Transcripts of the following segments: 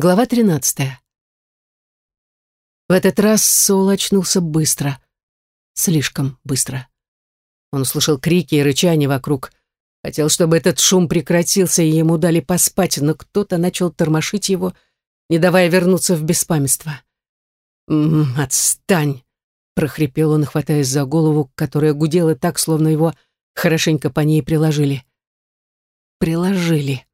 Глава 13. В этот раз Сол очнулся быстро. Слишком быстро. Он услышал крики и рычания вокруг. Хотел, чтобы этот шум прекратился, и ему дали поспать, но кто-то начал тормошить его, не давая вернуться в беспамятство. «М -м, «Отстань!» — прохрипел он, хватаясь за голову, которая гудела так, словно его хорошенько по ней приложили. «Приложили».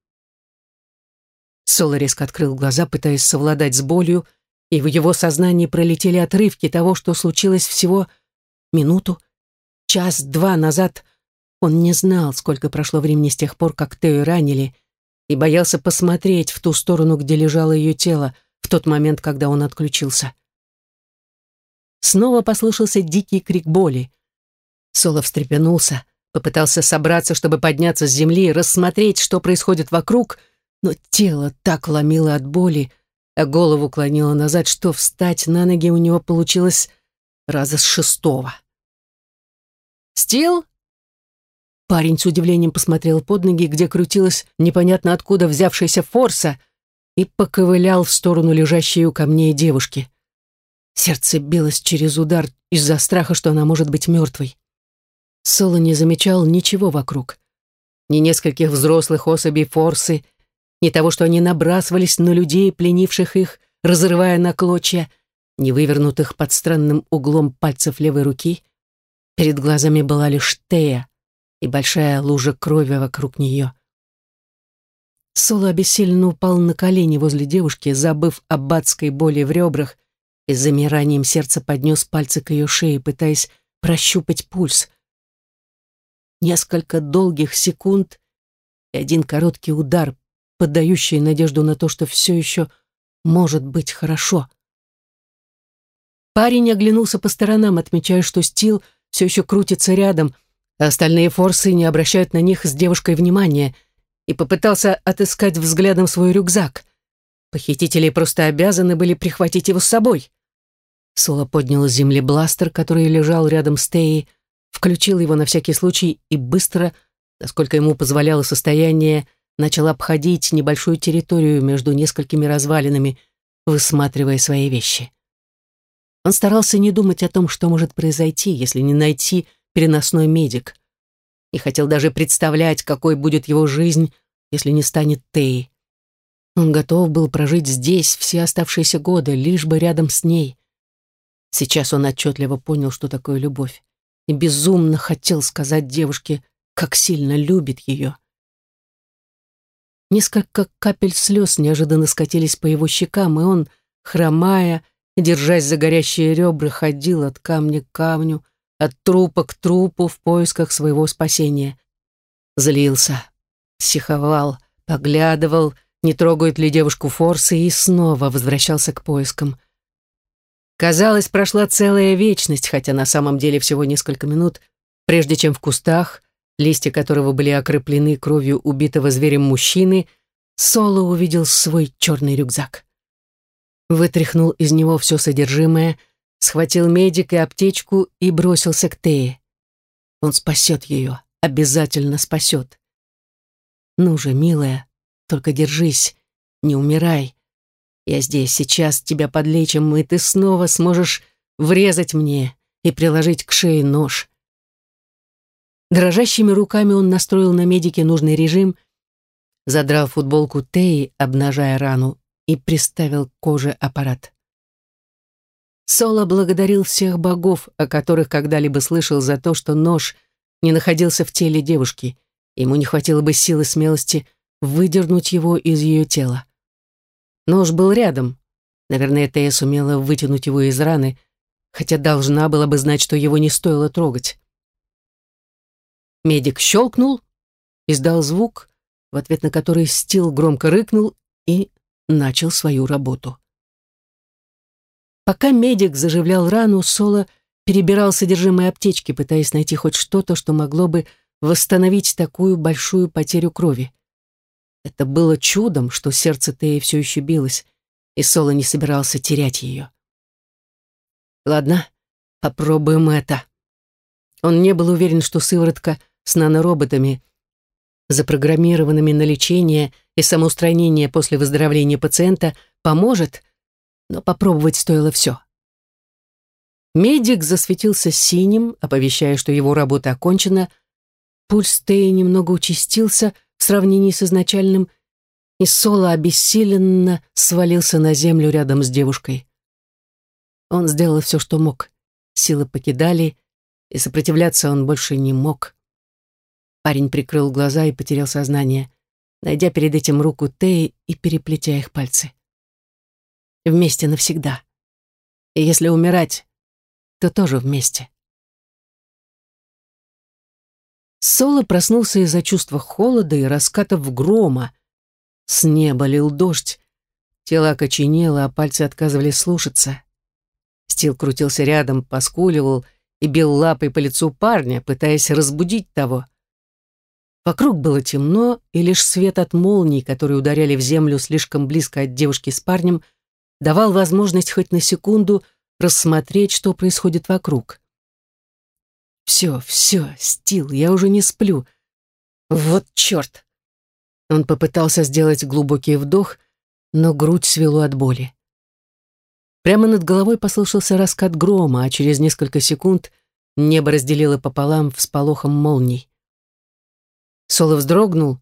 Соло резко открыл глаза, пытаясь совладать с болью, и в его сознании пролетели отрывки того, что случилось всего минуту, час-два назад. Он не знал, сколько прошло времени с тех пор, как Тею ранили, и боялся посмотреть в ту сторону, где лежало ее тело, в тот момент, когда он отключился. Снова послышался дикий крик боли. Соло встрепенулся, попытался собраться, чтобы подняться с земли и рассмотреть, что происходит вокруг — но тело так ломило от боли, а голову клонило назад, что встать на ноги у него получилось раза с шестого. «Стил?» Парень с удивлением посмотрел под ноги, где крутилась непонятно откуда взявшаяся форса, и поковылял в сторону лежащей у камней девушки. Сердце билось через удар из-за страха, что она может быть мертвой. Соло не замечал ничего вокруг. Ни нескольких взрослых особей форсы, ни того, что они набрасывались на людей, пленивших их, разрывая на клочья, не вывернутых под странным углом пальцев левой руки. Перед глазами была лишь Тея и большая лужа крови вокруг нее. Соло обессиленно упал на колени возле девушки, забыв об адской боли в ребрах, и с замиранием сердца поднес пальцы к ее шее, пытаясь прощупать пульс. Несколько долгих секунд и один короткий удар поддающие надежду на то, что все еще может быть хорошо. Парень оглянулся по сторонам, отмечая, что Стил все еще крутится рядом, а остальные форсы не обращают на них с девушкой внимания, и попытался отыскать взглядом свой рюкзак. Похитители просто обязаны были прихватить его с собой. Соло поднял с земли бластер, который лежал рядом с Теей, включил его на всякий случай и быстро, насколько ему позволяло состояние, начал обходить небольшую территорию между несколькими развалинами, высматривая свои вещи. Он старался не думать о том, что может произойти, если не найти переносной медик, и хотел даже представлять, какой будет его жизнь, если не станет Теи. Он готов был прожить здесь все оставшиеся годы, лишь бы рядом с ней. Сейчас он отчетливо понял, что такое любовь, и безумно хотел сказать девушке, как сильно любит ее. Несколько капель слез неожиданно скатились по его щекам, и он, хромая, держась за горящие ребра, ходил от камня к камню, от трупа к трупу в поисках своего спасения. Злился, психовал, поглядывал, не трогает ли девушку форсы, и снова возвращался к поискам. Казалось, прошла целая вечность, хотя на самом деле всего несколько минут, прежде чем в кустах листья которого были окреплены кровью убитого зверем мужчины, Соло увидел свой черный рюкзак. Вытряхнул из него все содержимое, схватил медик и аптечку и бросился к Тее. Он спасет ее, обязательно спасет. Ну же, милая, только держись, не умирай. Я здесь, сейчас тебя подлечим, и ты снова сможешь врезать мне и приложить к шее нож. Дрожащими руками он настроил на медике нужный режим, задрал футболку Теи, обнажая рану, и приставил к коже аппарат. Соло благодарил всех богов, о которых когда-либо слышал за то, что нож не находился в теле девушки. Ему не хватило бы силы смелости выдернуть его из ее тела. Нож был рядом. Наверное, Тея сумела вытянуть его из раны, хотя должна была бы знать, что его не стоило трогать. Медик щелкнул, издал звук, в ответ на который Стил громко рыкнул и начал свою работу. Пока медик заживлял рану, Соло перебирал содержимое аптечки, пытаясь найти хоть что-то, что могло бы восстановить такую большую потерю крови. Это было чудом, что сердце Теи все еще билось, и Соло не собирался терять ее. «Ладно, попробуем это». Он не был уверен, что сыворотка — с нанороботами, запрограммированными на лечение и самоустранение после выздоровления пациента, поможет, но попробовать стоило все. Медик засветился синим, оповещая, что его работа окончена. Пульс Теи немного участился в сравнении с изначальным, и Соло обессиленно свалился на землю рядом с девушкой. Он сделал все, что мог. Силы покидали, и сопротивляться он больше не мог. Парень прикрыл глаза и потерял сознание, найдя перед этим руку Теи и переплетя их пальцы. Вместе навсегда. И если умирать, то тоже вместе. Соло проснулся из-за чувства холода и раскатов грома. С неба лил дождь. Тело окоченело, а пальцы отказывались слушаться. Стил крутился рядом, поскуливал и бил лапой по лицу парня, пытаясь разбудить того. Вокруг было темно, и лишь свет от молний, которые ударяли в землю слишком близко от девушки с парнем, давал возможность хоть на секунду рассмотреть, что происходит вокруг. «Все, все, Стил, я уже не сплю. Вот черт!» Он попытался сделать глубокий вдох, но грудь свело от боли. Прямо над головой послышался раскат грома, а через несколько секунд небо разделило пополам всполохом молний. Соло вздрогнул,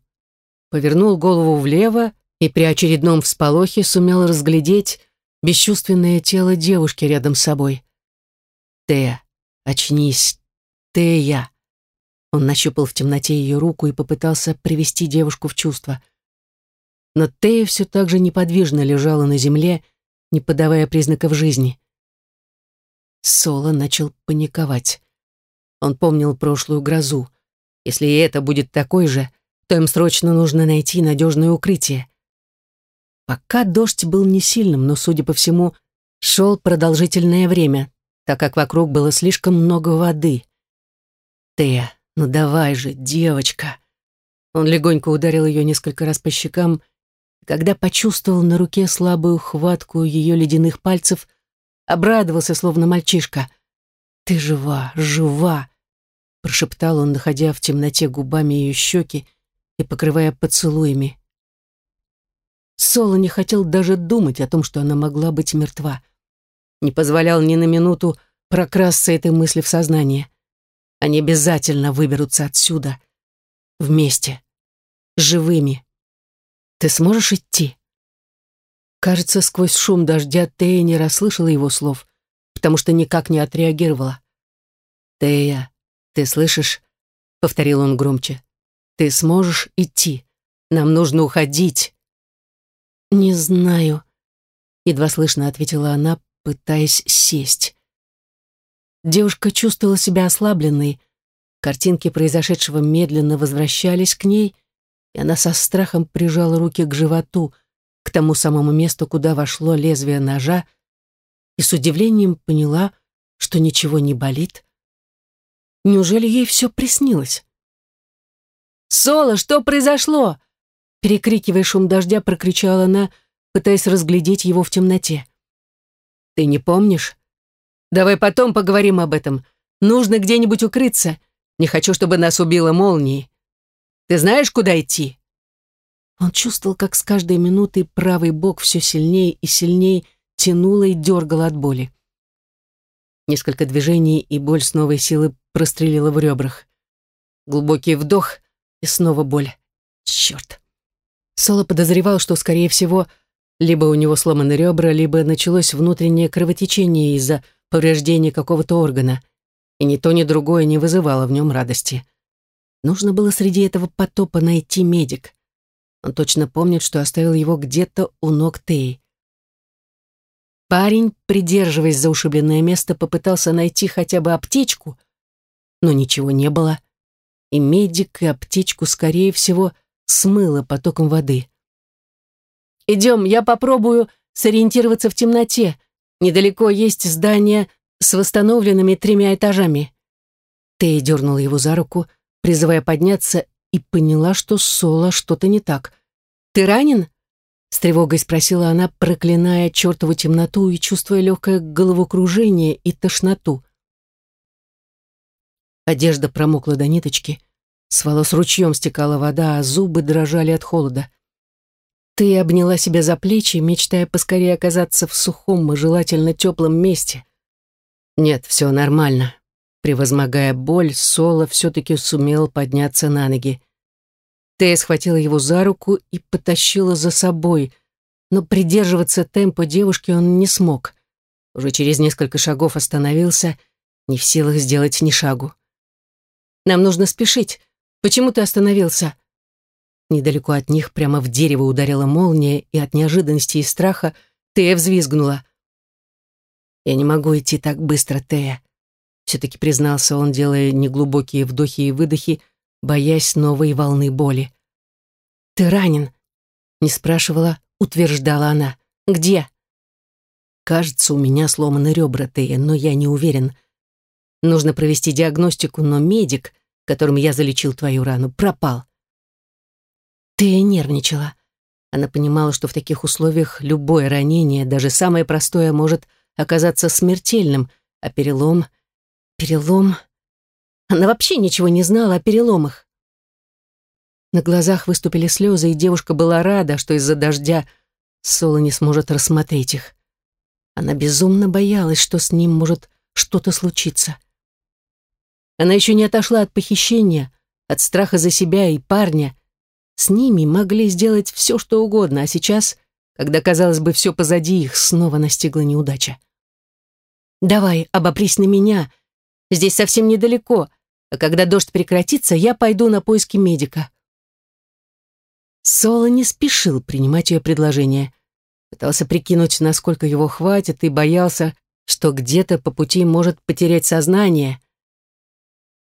повернул голову влево и при очередном всполохе сумел разглядеть бесчувственное тело девушки рядом с собой. «Тея, очнись, Тея!» Он нащупал в темноте ее руку и попытался привести девушку в чувство. Но Тея все так же неподвижно лежала на земле, не подавая признаков жизни. Соло начал паниковать. Он помнил прошлую грозу. Если и это будет такой же, то им срочно нужно найти надежное укрытие. Пока дождь был не сильным, но, судя по всему, шел продолжительное время, так как вокруг было слишком много воды. «Тея, ну давай же, девочка!» Он легонько ударил ее несколько раз по щекам когда почувствовал на руке слабую хватку ее ледяных пальцев, обрадовался, словно мальчишка. «Ты жива, жива!» — прошептал он, находя в темноте губами ее щеки и покрывая поцелуями. Соло не хотел даже думать о том, что она могла быть мертва. Не позволял ни на минуту прокрасться этой мысли в сознание. Они обязательно выберутся отсюда. Вместе. Живыми. Ты сможешь идти?» Кажется, сквозь шум дождя Тея не расслышала его слов, потому что никак не отреагировала. «Тея, ты слышишь?» — повторил он громче. «Ты сможешь идти. Нам нужно уходить». «Не знаю», — едва слышно ответила она, пытаясь сесть. Девушка чувствовала себя ослабленной. Картинки произошедшего медленно возвращались к ней, и она со страхом прижала руки к животу, к тому самому месту, куда вошло лезвие ножа, и с удивлением поняла, что ничего не болит. Неужели ей все приснилось? «Соло, что произошло?» Перекрикивая шум дождя, прокричала она, пытаясь разглядеть его в темноте. «Ты не помнишь? Давай потом поговорим об этом. Нужно где-нибудь укрыться. Не хочу, чтобы нас убило молнией. Ты знаешь, куда идти?» Он чувствовал, как с каждой минутой правый бок все сильнее и сильнее тянуло и дергало от боли. Несколько движений, и боль с новой силы прострелила в ребрах. Глубокий вдох, и снова боль. Черт. Соло подозревал, что, скорее всего, либо у него сломаны ребра, либо началось внутреннее кровотечение из-за повреждения какого-то органа, и ни то, ни другое не вызывало в нем радости. Нужно было среди этого потопа найти медик. Он точно помнит, что оставил его где-то у ног Теи. Парень, придерживаясь за ушибленное место, попытался найти хотя бы аптечку, но ничего не было. И медик, и аптечку, скорее всего, смыло потоком воды. «Идем, я попробую сориентироваться в темноте. Недалеко есть здание с восстановленными тремя этажами». Тея дернула его за руку, — призывая подняться, и поняла, что Соло что-то не так. «Ты ранен?» — с тревогой спросила она, проклиная чертову темноту и чувствуя легкое головокружение и тошноту. Одежда промокла до ниточки, с волос ручьем стекала вода, а зубы дрожали от холода. Ты обняла себя за плечи, мечтая поскорее оказаться в сухом и желательно теплом месте. Нет, все нормально. Превозмогая боль, Соло все-таки сумел подняться на ноги. Тея схватила его за руку и потащила за собой, но придерживаться темпа девушки он не смог. Уже через несколько шагов остановился, не в силах сделать ни шагу. «Нам нужно спешить. Почему ты остановился?» Недалеко от них прямо в дерево ударила молния, и от неожиданности и страха Тея взвизгнула. «Я не могу идти так быстро, Тея», — все-таки признался он, делая неглубокие вдохи и выдохи, боясь новой волны боли. «Ты ранен?» — не спрашивала, утверждала она. «Где?» «Кажется, у меня сломаны ребра, Тея, но я не уверен. Нужно провести диагностику, но медик, которым я залечил твою рану, пропал». Тея нервничала. Она понимала, что в таких условиях любое ранение, даже самое простое, может оказаться смертельным, а перелом... Перелом... Она вообще ничего не знала о переломах. На глазах выступили слезы, и девушка была рада, что из-за дождя Соло не сможет рассмотреть их. Она безумно боялась, что с ним может что-то случиться. Она еще не отошла от похищения, от страха за себя и парня. С ними могли сделать все, что угодно, а сейчас, когда, казалось бы, все позади, их снова настигла неудача. «Давай, обопрись на меня. Здесь совсем недалеко а когда дождь прекратится, я пойду на поиски медика». Соло не спешил принимать ее предложение. Пытался прикинуть, насколько его хватит, и боялся, что где-то по пути может потерять сознание.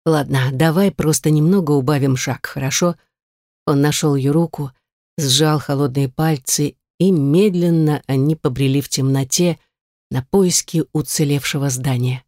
«Ладно, давай просто немного убавим шаг, хорошо?» Он нашел ее руку, сжал холодные пальцы, и медленно они побрели в темноте на поиски уцелевшего здания.